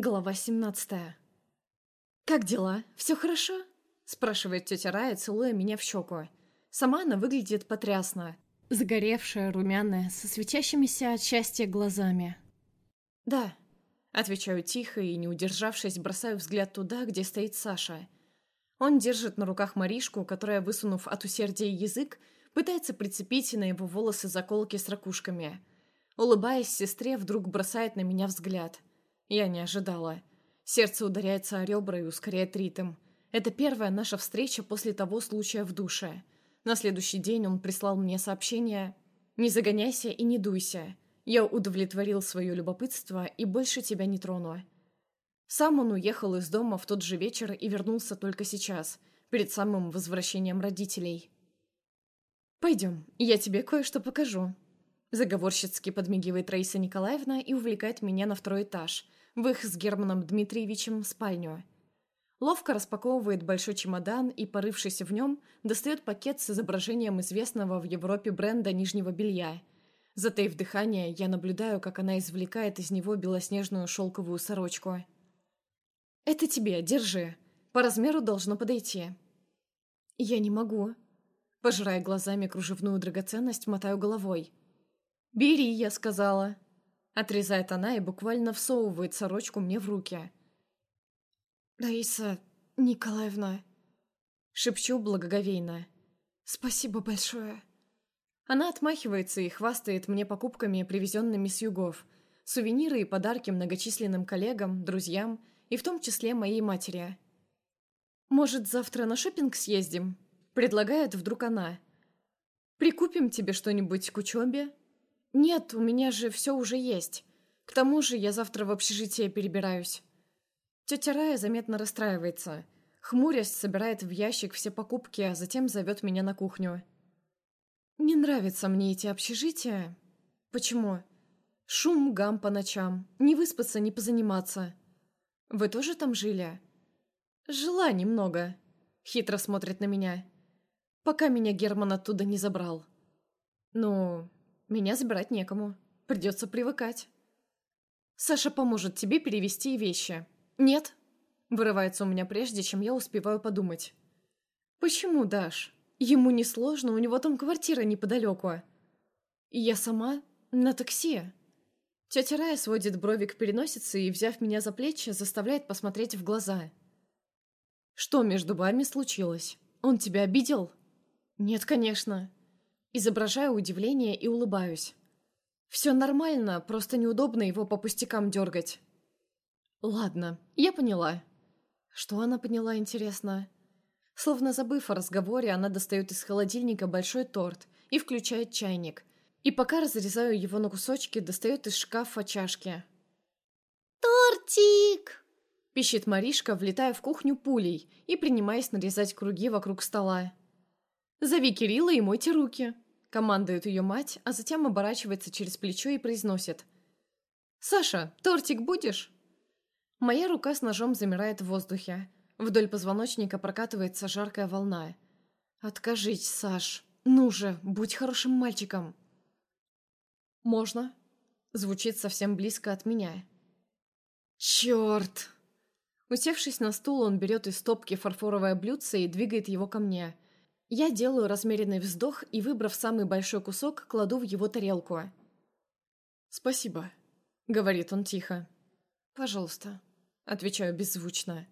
Глава 17 «Как дела? Все хорошо?» – спрашивает тетя Рая, целуя меня в щеку. Сама она выглядит потрясно. Загоревшая, румяная, со светящимися от счастья глазами. «Да», – отвечаю тихо и, не удержавшись, бросаю взгляд туда, где стоит Саша. Он держит на руках Маришку, которая, высунув от усердия язык, пытается прицепить на его волосы заколки с ракушками. Улыбаясь сестре, вдруг бросает на меня взгляд – я не ожидала. Сердце ударяется о ребра и ускоряет ритм. Это первая наша встреча после того случая в душе. На следующий день он прислал мне сообщение «Не загоняйся и не дуйся. Я удовлетворил свое любопытство и больше тебя не трону». Сам он уехал из дома в тот же вечер и вернулся только сейчас, перед самым возвращением родителей. «Пойдем, я тебе кое-что покажу», Заговорщицки подмигивает Раиса Николаевна и увлекает меня на второй этаж, в их с Германом Дмитриевичем спальню. Ловко распаковывает большой чемодан и, порывшись в нем, достает пакет с изображением известного в Европе бренда нижнего белья. Затаив дыхание, я наблюдаю, как она извлекает из него белоснежную шелковую сорочку. «Это тебе, держи. По размеру должно подойти». «Я не могу». Пожирая глазами кружевную драгоценность, мотаю головой. «Бери», — я сказала. Отрезает она и буквально всовывает сорочку мне в руки. «Раиса Николаевна...» Шепчу благоговейно. «Спасибо большое». Она отмахивается и хвастает мне покупками, привезенными с югов. Сувениры и подарки многочисленным коллегам, друзьям и в том числе моей матери. «Может, завтра на шопинг съездим?» Предлагает вдруг она. «Прикупим тебе что-нибудь к учебе?» «Нет, у меня же все уже есть. К тому же я завтра в общежитие перебираюсь». Тетя Рая заметно расстраивается. Хмурясь, собирает в ящик все покупки, а затем зовет меня на кухню. «Не нравятся мне эти общежития. Почему? Шум, гам по ночам. Не выспаться, не позаниматься. Вы тоже там жили?» «Жила немного», — хитро смотрит на меня. «Пока меня Герман оттуда не забрал». «Ну, меня забирать некому. Придется привыкать. Саша поможет тебе перевести вещи. Нет? Вырывается у меня прежде, чем я успеваю подумать. Почему, Даш? Ему не сложно, у него там квартира неподалеку. Я сама на такси. Тетя Рая сводит брови к переносице и, взяв меня за плечи, заставляет посмотреть в глаза. «Что между вами случилось? Он тебя обидел?» «Нет, конечно. Изображаю удивление и улыбаюсь. «Все нормально, просто неудобно его по пустякам дергать». «Ладно, я поняла». Что она поняла, интересно? Словно забыв о разговоре, она достает из холодильника большой торт и включает чайник. И пока разрезаю его на кусочки, достает из шкафа чашки. «Тортик!» – пищит Маришка, влетая в кухню пулей и принимаясь нарезать круги вокруг стола. «Зови Кирилла и мойте руки», — командует ее мать, а затем оборачивается через плечо и произносит. «Саша, тортик будешь?» Моя рука с ножом замирает в воздухе. Вдоль позвоночника прокатывается жаркая волна. «Откажись, Саш. Ну же, будь хорошим мальчиком». «Можно?» Звучит совсем близко от меня. «Черт!» Усевшись на стул, он берет из стопки фарфоровое блюдце и двигает его ко мне – я делаю размеренный вздох и, выбрав самый большой кусок, кладу в его тарелку. «Спасибо», — говорит он тихо. «Пожалуйста», — отвечаю беззвучно.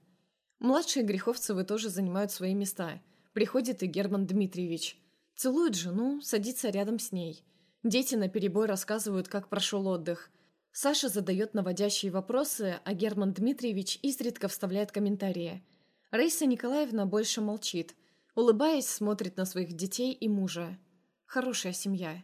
Младшие Греховцевы тоже занимают свои места. Приходит и Герман Дмитриевич. Целует жену, садится рядом с ней. Дети наперебой рассказывают, как прошел отдых. Саша задает наводящие вопросы, а Герман Дмитриевич изредка вставляет комментарии. Раиса Николаевна больше молчит — Улыбаясь, смотрит на своих детей и мужа. Хорошая семья.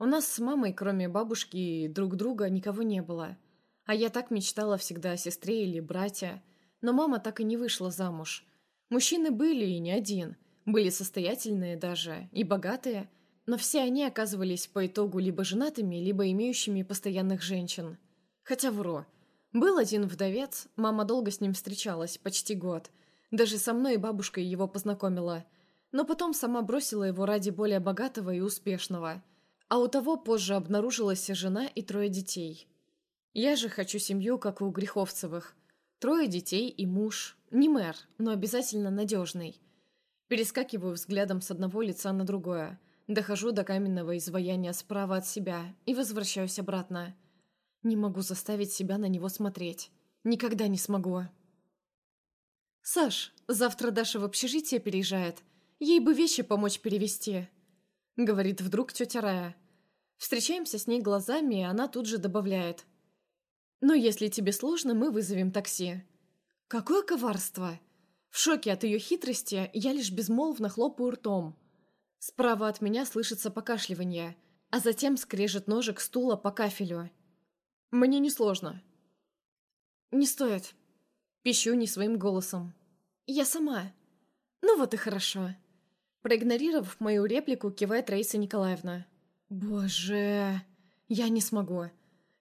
У нас с мамой, кроме бабушки и друг друга, никого не было. А я так мечтала всегда о сестре или брате. Но мама так и не вышла замуж. Мужчины были и не один. Были состоятельные даже, и богатые. Но все они оказывались по итогу либо женатыми, либо имеющими постоянных женщин. Хотя вру. Был один вдовец, мама долго с ним встречалась, почти год – даже со мной и бабушкой его познакомила. Но потом сама бросила его ради более богатого и успешного. А у того позже обнаружилась жена и трое детей. Я же хочу семью, как у Греховцевых. Трое детей и муж. Не мэр, но обязательно надежный. Перескакиваю взглядом с одного лица на другое. Дохожу до каменного изваяния справа от себя и возвращаюсь обратно. Не могу заставить себя на него смотреть. Никогда не смогу. «Саш, завтра Даша в общежитие переезжает. Ей бы вещи помочь перевести», — говорит вдруг тетя Рая. Встречаемся с ней глазами, и она тут же добавляет. «Но если тебе сложно, мы вызовем такси». «Какое коварство!» В шоке от ее хитрости я лишь безмолвно хлопаю ртом. Справа от меня слышится покашливание, а затем скрежет ножек стула по кафелю. «Мне несложно». «Не стоит». Пищу не своим голосом. «Я сама». «Ну вот и хорошо». Проигнорировав мою реплику, кивает Раиса Николаевна. «Боже, я не смогу.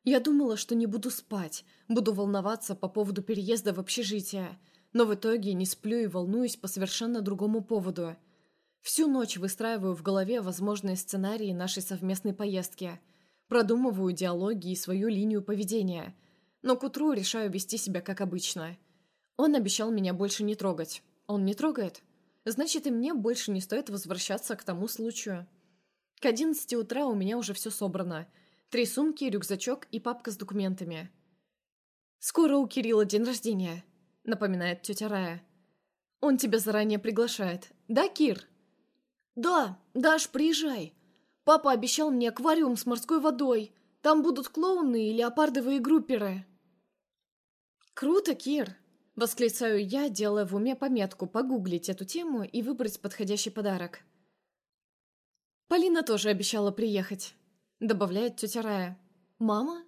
Я думала, что не буду спать, буду волноваться по поводу переезда в общежитие, но в итоге не сплю и волнуюсь по совершенно другому поводу. Всю ночь выстраиваю в голове возможные сценарии нашей совместной поездки, продумываю диалоги и свою линию поведения, но к утру решаю вести себя как обычно. Он обещал меня больше не трогать. Он не трогает? Значит, и мне больше не стоит возвращаться к тому случаю. К одиннадцати утра у меня уже все собрано. Три сумки, рюкзачок и папка с документами. «Скоро у Кирилла день рождения», — напоминает тетя Рая. «Он тебя заранее приглашает. Да, Кир?» «Да, Даш, приезжай. Папа обещал мне аквариум с морской водой. Там будут клоуны и леопардовые групперы». «Круто, Кир!» — восклицаю я, делая в уме пометку погуглить эту тему и выбрать подходящий подарок. «Полина тоже обещала приехать», — добавляет тетя Рая. «Мама?»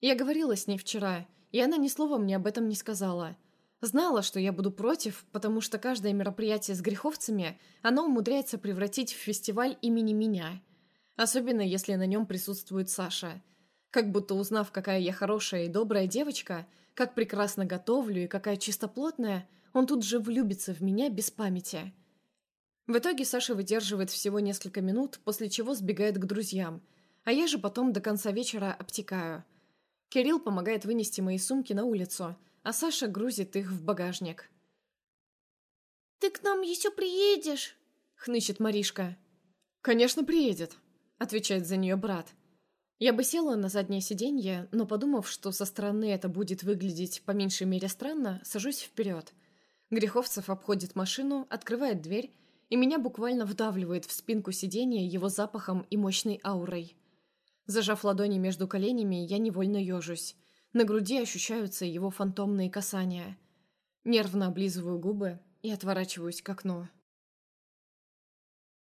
Я говорила с ней вчера, и она ни слова мне об этом не сказала. Знала, что я буду против, потому что каждое мероприятие с греховцами она умудряется превратить в фестиваль имени меня. Особенно, если на нем присутствует Саша. Как будто узнав, какая я хорошая и добрая девочка, как прекрасно готовлю и какая чистоплотная, он тут же влюбится в меня без памяти. В итоге Саша выдерживает всего несколько минут, после чего сбегает к друзьям, а я же потом до конца вечера обтекаю – Кирилл помогает вынести мои сумки на улицу, а Саша грузит их в багажник. «Ты к нам еще приедешь?» — хнычет Маришка. «Конечно, приедет», — отвечает за нее брат. Я бы села на заднее сиденье, но, подумав, что со стороны это будет выглядеть по меньшей мере странно, сажусь вперед. Греховцев обходит машину, открывает дверь, и меня буквально вдавливает в спинку сиденья его запахом и мощной аурой. Зажав ладони между коленями, я невольно ежусь. На груди ощущаются его фантомные касания. Нервно облизываю губы и отворачиваюсь к окну.